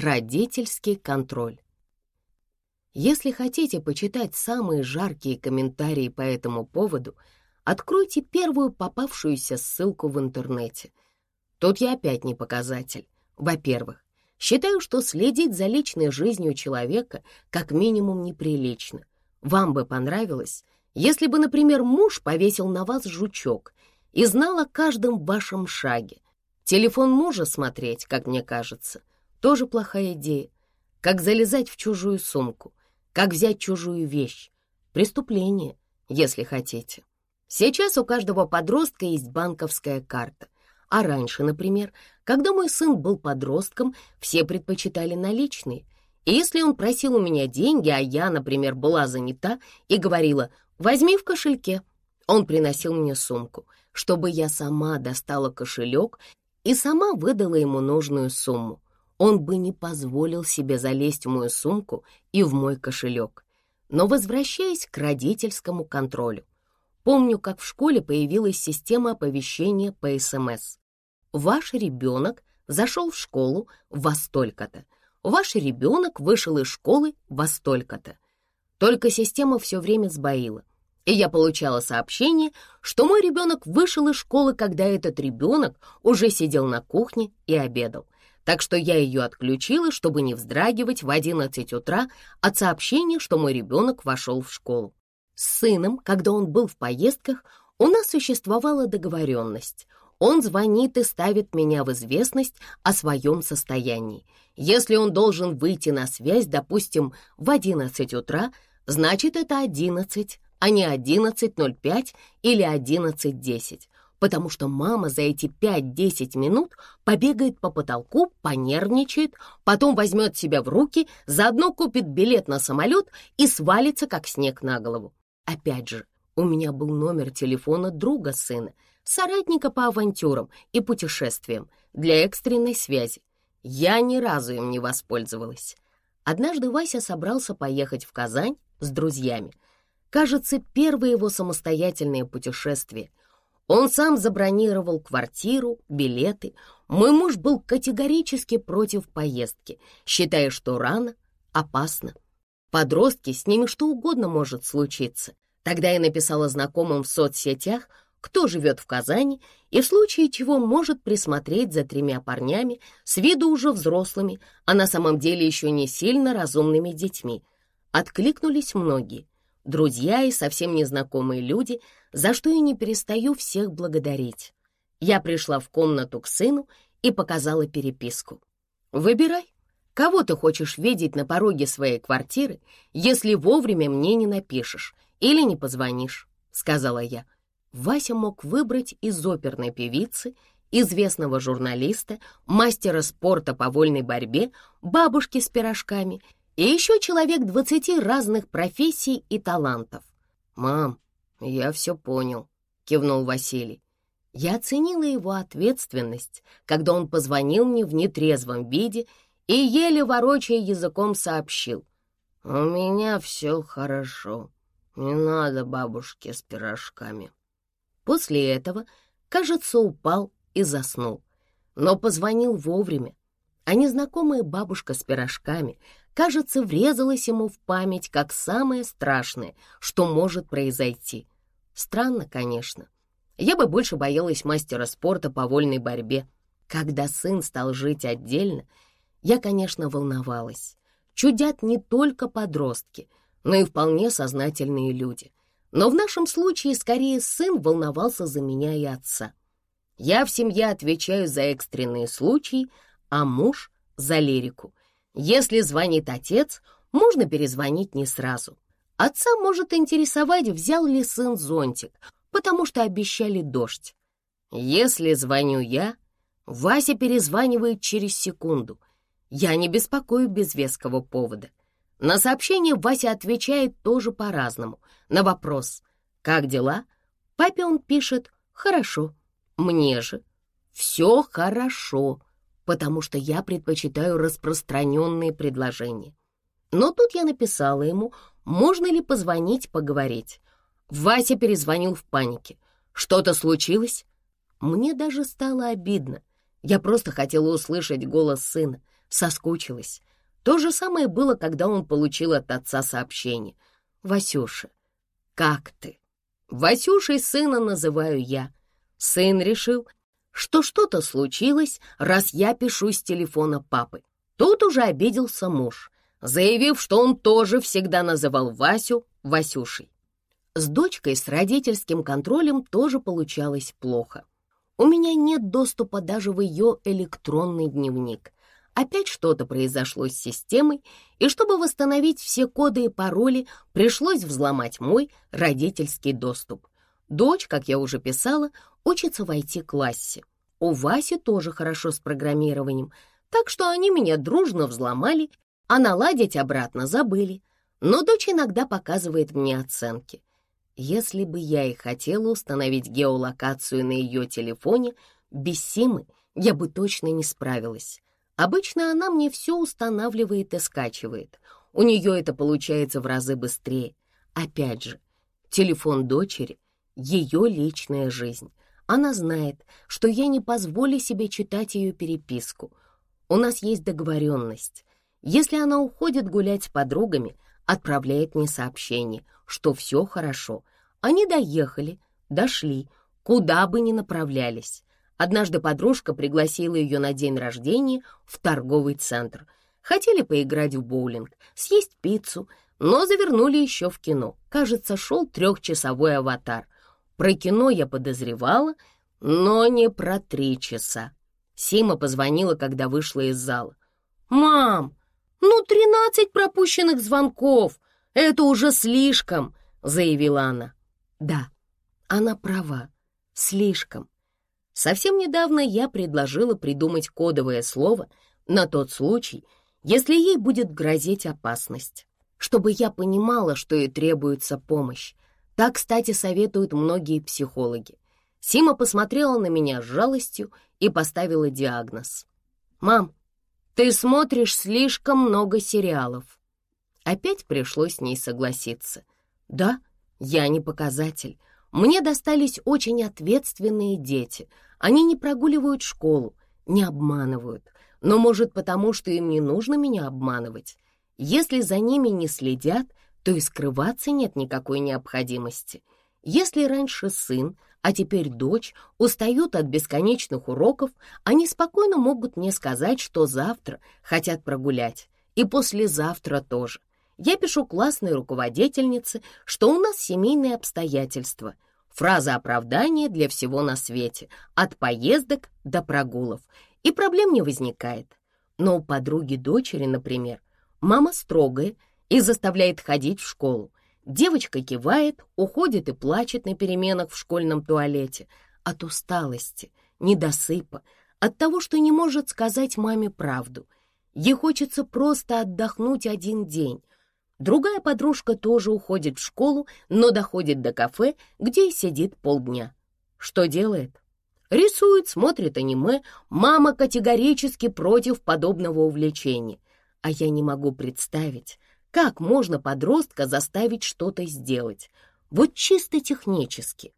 Родительский контроль. Если хотите почитать самые жаркие комментарии по этому поводу, откройте первую попавшуюся ссылку в интернете. Тут я опять не показатель. Во-первых, считаю, что следить за личной жизнью человека как минимум неприлично. Вам бы понравилось, если бы, например, муж повесил на вас жучок и знал о каждом вашем шаге. Телефон мужа смотреть, как мне кажется — тоже плохая идея. Как залезать в чужую сумку, как взять чужую вещь. Преступление, если хотите. Сейчас у каждого подростка есть банковская карта. А раньше, например, когда мой сын был подростком, все предпочитали наличные. И если он просил у меня деньги, а я, например, была занята и говорила «возьми в кошельке», он приносил мне сумку, чтобы я сама достала кошелек и сама выдала ему нужную сумму он бы не позволил себе залезть в мою сумку и в мой кошелек. Но возвращаясь к родительскому контролю, помню, как в школе появилась система оповещения по СМС. Ваш ребенок зашел в школу во столько-то. Ваш ребенок вышел из школы во столько-то. Только система все время сбоила. И я получала сообщение, что мой ребенок вышел из школы, когда этот ребенок уже сидел на кухне и обедал — так что я ее отключила, чтобы не вздрагивать в 11 утра от сообщения, что мой ребенок вошел в школу. С сыном, когда он был в поездках, у нас существовала договоренность. Он звонит и ставит меня в известность о своем состоянии. Если он должен выйти на связь, допустим, в 11 утра, значит это 11, а не 11.05 или 11.10 потому что мама за эти 5-10 минут побегает по потолку, понервничает, потом возьмет себя в руки, заодно купит билет на самолет и свалится, как снег на голову. Опять же, у меня был номер телефона друга сына, соратника по авантюрам и путешествиям для экстренной связи. Я ни разу им не воспользовалась. Однажды Вася собрался поехать в Казань с друзьями. Кажется, первое его самостоятельное путешествие — он сам забронировал квартиру, билеты. Мой муж был категорически против поездки, считая, что рано, опасно. Подростки, с ними что угодно может случиться. Тогда я написала знакомым в соцсетях, кто живет в Казани и в случае чего может присмотреть за тремя парнями, с виду уже взрослыми, а на самом деле еще не сильно разумными детьми. Откликнулись многие друзья и совсем незнакомые люди, за что я не перестаю всех благодарить. Я пришла в комнату к сыну и показала переписку. «Выбирай, кого ты хочешь видеть на пороге своей квартиры, если вовремя мне не напишешь или не позвонишь», — сказала я. Вася мог выбрать из оперной певицы, известного журналиста, мастера спорта по вольной борьбе, бабушки с пирожками — и еще человек двадцати разных профессий и талантов. «Мам, я все понял», — кивнул Василий. Я оценила его ответственность, когда он позвонил мне в нетрезвом виде и, еле ворочая языком, сообщил. «У меня все хорошо, не надо бабушке с пирожками». После этого, кажется, упал и заснул, но позвонил вовремя, а незнакомая бабушка с пирожками кажется, врезалась ему в память как самое страшное, что может произойти. Странно, конечно. Я бы больше боялась мастера спорта по вольной борьбе. Когда сын стал жить отдельно, я, конечно, волновалась. Чудят не только подростки, но и вполне сознательные люди. Но в нашем случае скорее сын волновался за меня и отца. Я в семье отвечаю за экстренные случаи, а муж — за лирику. Если звонит отец, можно перезвонить не сразу. Отца может интересовать, взял ли сын зонтик, потому что обещали дождь. Если звоню я, Вася перезванивает через секунду. Я не беспокою без веского повода. На сообщение Вася отвечает тоже по-разному. На вопрос «Как дела?» папе он пишет «Хорошо». Мне же «Все хорошо» потому что я предпочитаю распространенные предложения. Но тут я написала ему, можно ли позвонить, поговорить. Вася перезвонил в панике. Что-то случилось? Мне даже стало обидно. Я просто хотела услышать голос сына, соскучилась. То же самое было, когда он получил от отца сообщение. «Васюша, как ты?» Васюшей сына называю я. Сын решил, что что-то случилось, раз я пишу с телефона папы. Тут уже обиделся муж, заявив, что он тоже всегда называл Васю Васюшей. С дочкой с родительским контролем тоже получалось плохо. У меня нет доступа даже в ее электронный дневник. Опять что-то произошло с системой, и чтобы восстановить все коды и пароли, пришлось взломать мой родительский доступ. Дочь, как я уже писала, учится в IT-классе. У Васи тоже хорошо с программированием, так что они меня дружно взломали, а наладить обратно забыли. Но дочь иногда показывает мне оценки. Если бы я и хотела установить геолокацию на ее телефоне, без Симы я бы точно не справилась. Обычно она мне все устанавливает и скачивает. У нее это получается в разы быстрее. Опять же, телефон дочери — ее личная жизнь. Она знает, что я не позволю себе читать ее переписку. У нас есть договоренность. Если она уходит гулять с подругами, отправляет мне сообщение, что все хорошо. Они доехали, дошли, куда бы ни направлялись. Однажды подружка пригласила ее на день рождения в торговый центр. Хотели поиграть в боулинг, съесть пиццу, но завернули еще в кино. Кажется, шел трехчасовой аватар. Про кино я подозревала, но не про три часа. Сима позвонила, когда вышла из зала. «Мам, ну тринадцать пропущенных звонков! Это уже слишком!» — заявила она. «Да, она права, слишком. Совсем недавно я предложила придумать кодовое слово на тот случай, если ей будет грозить опасность, чтобы я понимала, что ей требуется помощь. Так, кстати, советуют многие психологи. Сима посмотрела на меня с жалостью и поставила диагноз. «Мам, ты смотришь слишком много сериалов». Опять пришлось с ней согласиться. «Да, я не показатель. Мне достались очень ответственные дети — они не прогуливают школу, не обманывают, но, может, потому что им не нужно меня обманывать. Если за ними не следят, то и скрываться нет никакой необходимости. Если раньше сын, а теперь дочь устают от бесконечных уроков, они спокойно могут мне сказать, что завтра хотят прогулять, и послезавтра тоже. Я пишу классной руководительнице, что у нас семейные обстоятельства — Фраза оправдания для всего на свете, от поездок до прогулов, и проблем не возникает. Но у подруги дочери, например, мама строгая и заставляет ходить в школу. Девочка кивает, уходит и плачет на переменах в школьном туалете от усталости, недосыпа, от того, что не может сказать маме правду. Ей хочется просто отдохнуть один день, Другая подружка тоже уходит в школу, но доходит до кафе, где и сидит полдня. Что делает? Рисует, смотрит аниме. Мама категорически против подобного увлечения. А я не могу представить, как можно подростка заставить что-то сделать. Вот чисто технически.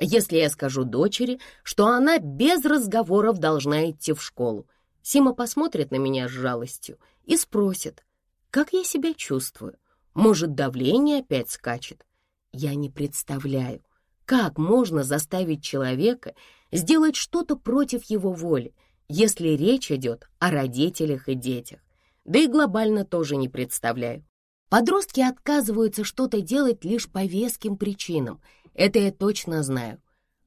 Если я скажу дочери, что она без разговоров должна идти в школу, Сима посмотрит на меня с жалостью и спросит, как я себя чувствую? Может, давление опять скачет? Я не представляю, как можно заставить человека сделать что-то против его воли, если речь идет о родителях и детях. Да и глобально тоже не представляю. Подростки отказываются что-то делать лишь по веским причинам. Это я точно знаю.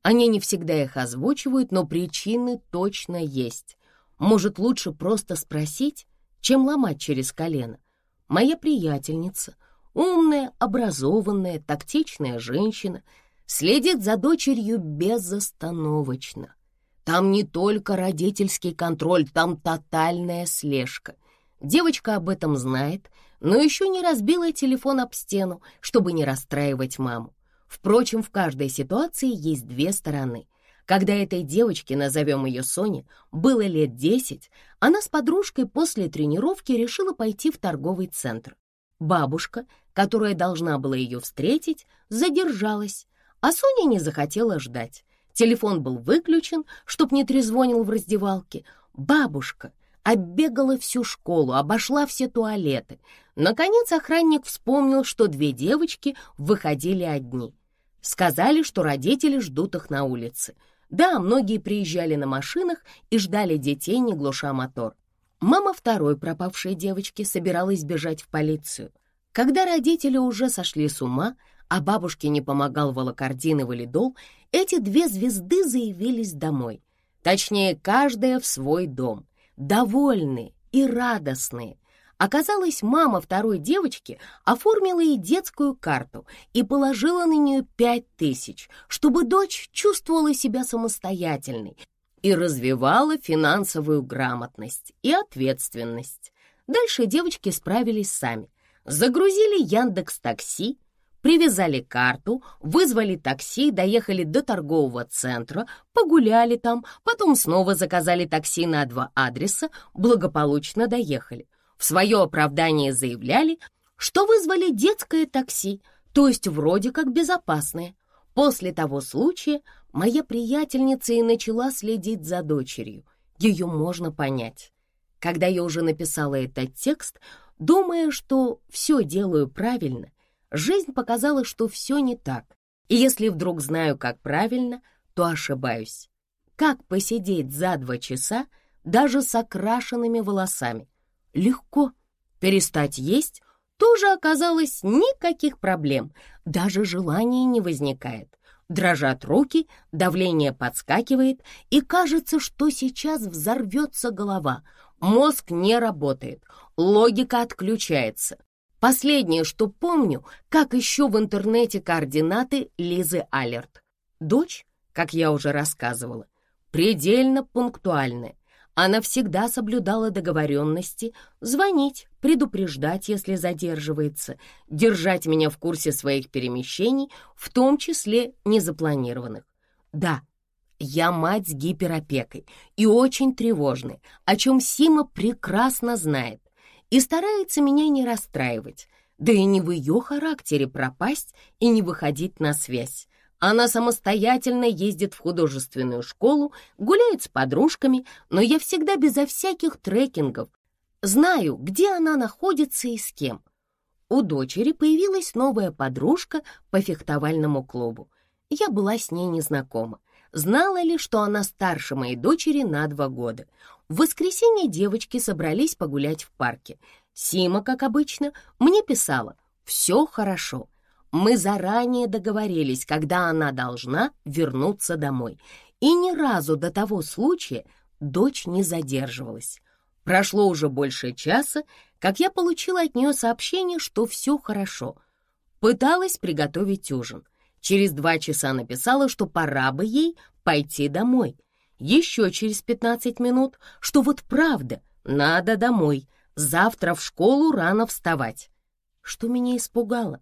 Они не всегда их озвучивают, но причины точно есть. Может, лучше просто спросить, чем ломать через колено. Моя приятельница, умная, образованная, тактичная женщина, следит за дочерью безостановочно. Там не только родительский контроль, там тотальная слежка. Девочка об этом знает, но еще не разбила телефон об стену, чтобы не расстраивать маму. Впрочем, в каждой ситуации есть две стороны. Когда этой девочке, назовем ее Соня, было лет десять, она с подружкой после тренировки решила пойти в торговый центр. Бабушка, которая должна была ее встретить, задержалась, а Соня не захотела ждать. Телефон был выключен, чтоб не трезвонил в раздевалке. Бабушка, оббегала всю школу, обошла все туалеты. Наконец охранник вспомнил, что две девочки выходили одни. Сказали, что родители ждут их на улице. Да, многие приезжали на машинах и ждали детей, не глуша мотор. Мама второй пропавшей девочки собиралась бежать в полицию. Когда родители уже сошли с ума, а бабушке не помогал волокордин и валидол, эти две звезды заявились домой. Точнее, каждая в свой дом. Довольные и радостные. Оказалось, мама второй девочки оформила ей детскую карту и положила на нее пять тысяч, чтобы дочь чувствовала себя самостоятельной и развивала финансовую грамотность и ответственность. Дальше девочки справились сами. Загрузили Яндекс Такси, привязали карту, вызвали такси, доехали до торгового центра, погуляли там, потом снова заказали такси на два адреса, благополучно доехали. В свое оправдание заявляли, что вызвали детское такси, то есть вроде как безопасное. После того случая моя приятельница и начала следить за дочерью. Ее можно понять. Когда я уже написала этот текст, думая, что все делаю правильно, Жизнь показала, что все не так. И если вдруг знаю, как правильно, то ошибаюсь. Как посидеть за два часа даже с окрашенными волосами? Легко. Перестать есть тоже оказалось никаких проблем. Даже желания не возникает. Дрожат руки, давление подскакивает, и кажется, что сейчас взорвется голова. Мозг не работает, логика отключается. Последнее, что помню, как еще в интернете координаты Лизы Алерт. Дочь, как я уже рассказывала, предельно пунктуальная. Она всегда соблюдала договоренности, звонить, предупреждать, если задерживается, держать меня в курсе своих перемещений, в том числе незапланированных. Да, я мать с гиперопекой и очень тревожной, о чем Сима прекрасно знает и старается меня не расстраивать, да и не в ее характере пропасть и не выходить на связь. Она самостоятельно ездит в художественную школу, гуляет с подружками, но я всегда безо всяких трекингов. Знаю, где она находится и с кем. У дочери появилась новая подружка по фехтовальному клубу. Я была с ней незнакома. Знала ли, что она старше моей дочери на два года. В воскресенье девочки собрались погулять в парке. Сима, как обычно, мне писала «Все хорошо». Мы заранее договорились, когда она должна вернуться домой. И ни разу до того случая дочь не задерживалась. Прошло уже больше часа, как я получила от нее сообщение, что все хорошо. Пыталась приготовить ужин. Через два часа написала, что пора бы ей пойти домой — еще через 15 минут, что вот правда, надо домой, завтра в школу рано вставать. Что меня испугало?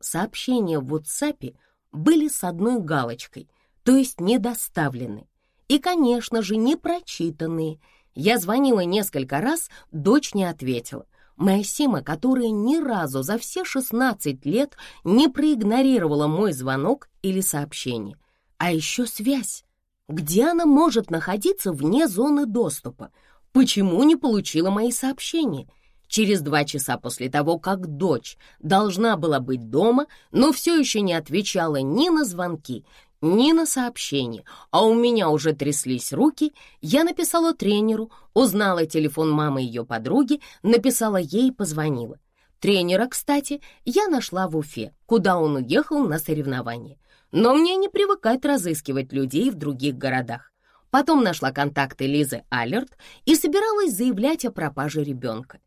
Сообщения в WhatsApp были с одной галочкой, то есть недоставлены. И, конечно же, не прочитанные. Я звонила несколько раз, дочь не ответила. Моя Сима, которая ни разу за все 16 лет не проигнорировала мой звонок или сообщение. А еще связь. Где она может находиться вне зоны доступа? Почему не получила мои сообщения? Через два часа после того, как дочь должна была быть дома, но все еще не отвечала ни на звонки, ни на сообщения, а у меня уже тряслись руки, я написала тренеру, узнала телефон мамы ее подруги, написала ей и позвонила. Тренера, кстати, я нашла в Уфе, куда он уехал на соревнования. Но мне не привыкать разыскивать людей в других городах. Потом нашла контакты Лизы Алерт и собиралась заявлять о пропаже ребенка.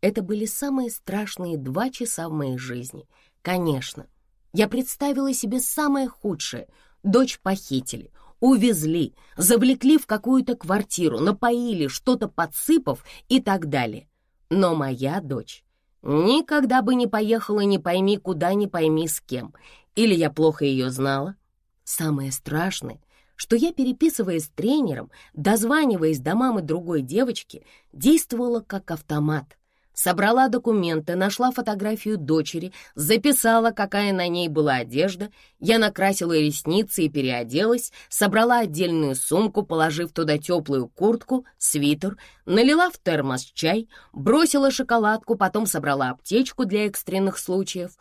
Это были самые страшные два часа в моей жизни. Конечно, я представила себе самое худшее. Дочь похитили, увезли, завлекли в какую-то квартиру, напоили, что-то подсыпав и так далее. Но моя дочь никогда бы не поехала не пойми куда, не пойми с кем, или я плохо ее знала? Самое страшное, что я, переписываясь с тренером, дозваниваясь до мамы другой девочки, действовала как автомат. собрала документы, нашла фотографию дочери, записала, какая на ней была одежда. Я накрасила ресницы и переоделась, собрала отдельную сумку, положив туда теплую куртку, свитер, налила в термос чай, бросила шоколадку, потом собрала аптечку для экстренных случаев,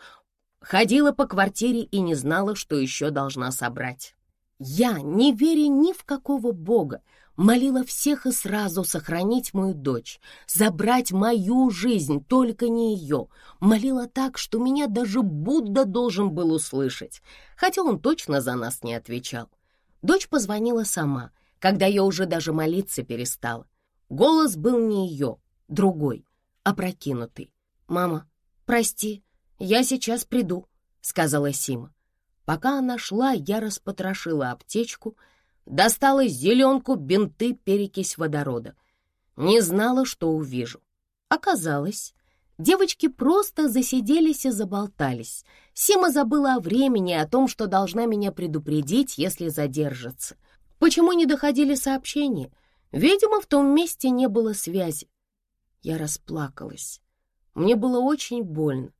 ходила по квартире и не знала, что еще должна собрать. Я, не веря ни в какого бога, молила всех и сразу сохранить мою дочь, забрать мою жизнь, только не ее. Молила так, что меня даже Будда должен был услышать, хотя он точно за нас не отвечал. Дочь позвонила сама, когда я уже даже молиться перестала. Голос был не ее, другой, опрокинутый. «Мама, прости, я сейчас приду», — сказала Сима. Пока она шла, я распотрошила аптечку — Достала зеленку, бинты, перекись водорода. Не знала, что увижу. Оказалось, девочки просто засиделись и заболтались. Сима забыла о времени и о том, что должна меня предупредить, если задержится. Почему не доходили сообщения? Видимо, в том месте не было связи. Я расплакалась. Мне было очень больно.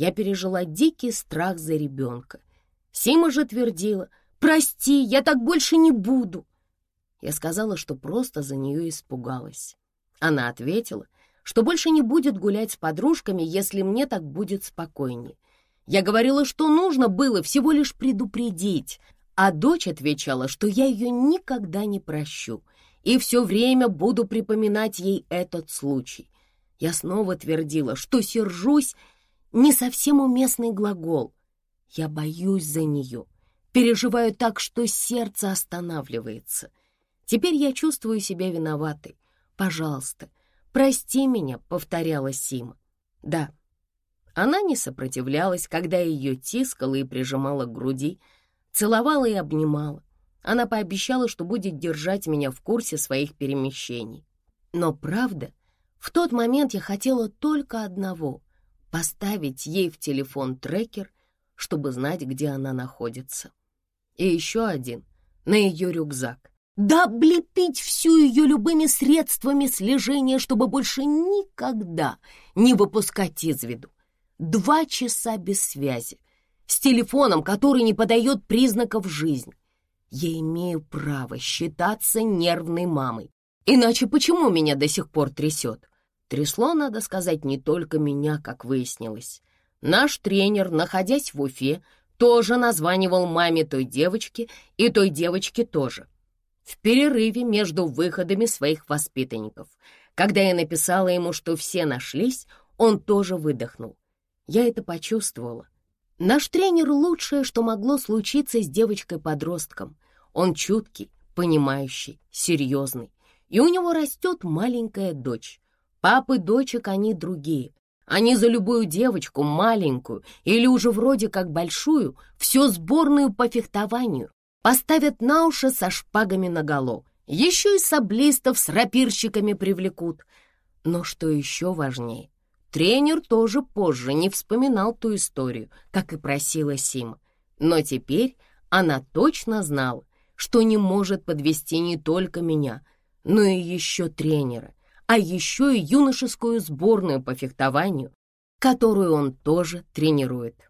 Я пережила дикий страх за ребенка. Сима же твердила — «Прости, я так больше не буду!» Я сказала, что просто за нее испугалась. Она ответила, что больше не будет гулять с подружками, если мне так будет спокойнее. Я говорила, что нужно было всего лишь предупредить, а дочь отвечала, что я ее никогда не прощу и все время буду припоминать ей этот случай. Я снова твердила, что сержусь, не совсем уместный глагол. Я боюсь за нее — Переживаю так, что сердце останавливается. Теперь я чувствую себя виноватой. Пожалуйста, прости меня, — повторяла Сима. Да, она не сопротивлялась, когда ее тискала и прижимала к груди, целовала и обнимала. Она пообещала, что будет держать меня в курсе своих перемещений. Но правда, в тот момент я хотела только одного — поставить ей в телефон трекер, чтобы знать, где она находится и еще один на ее рюкзак. Да облепить всю ее любыми средствами слежения, чтобы больше никогда не выпускать из виду. Два часа без связи, с телефоном, который не подает признаков жизни. Я имею право считаться нервной мамой. Иначе почему меня до сих пор трясет? Трясло, надо сказать, не только меня, как выяснилось. Наш тренер, находясь в Уфе, тоже названивал маме той девочки и той девочки тоже. В перерыве между выходами своих воспитанников. Когда я написала ему, что все нашлись, он тоже выдохнул. Я это почувствовала. Наш тренер — лучшее, что могло случиться с девочкой-подростком. Он чуткий, понимающий, серьезный. И у него растет маленькая дочь. Папы дочек они другие. Они за любую девочку, маленькую или уже вроде как большую, всю сборную по фехтованию, поставят на уши со шпагами наголо. Еще и саблистов с рапирщиками привлекут. Но что еще важнее, тренер тоже позже не вспоминал ту историю, как и просила Сима. Но теперь она точно знала, что не может подвести не только меня, но и еще тренера, а еще и юношескую сборную по фехтованию, которую он тоже тренирует.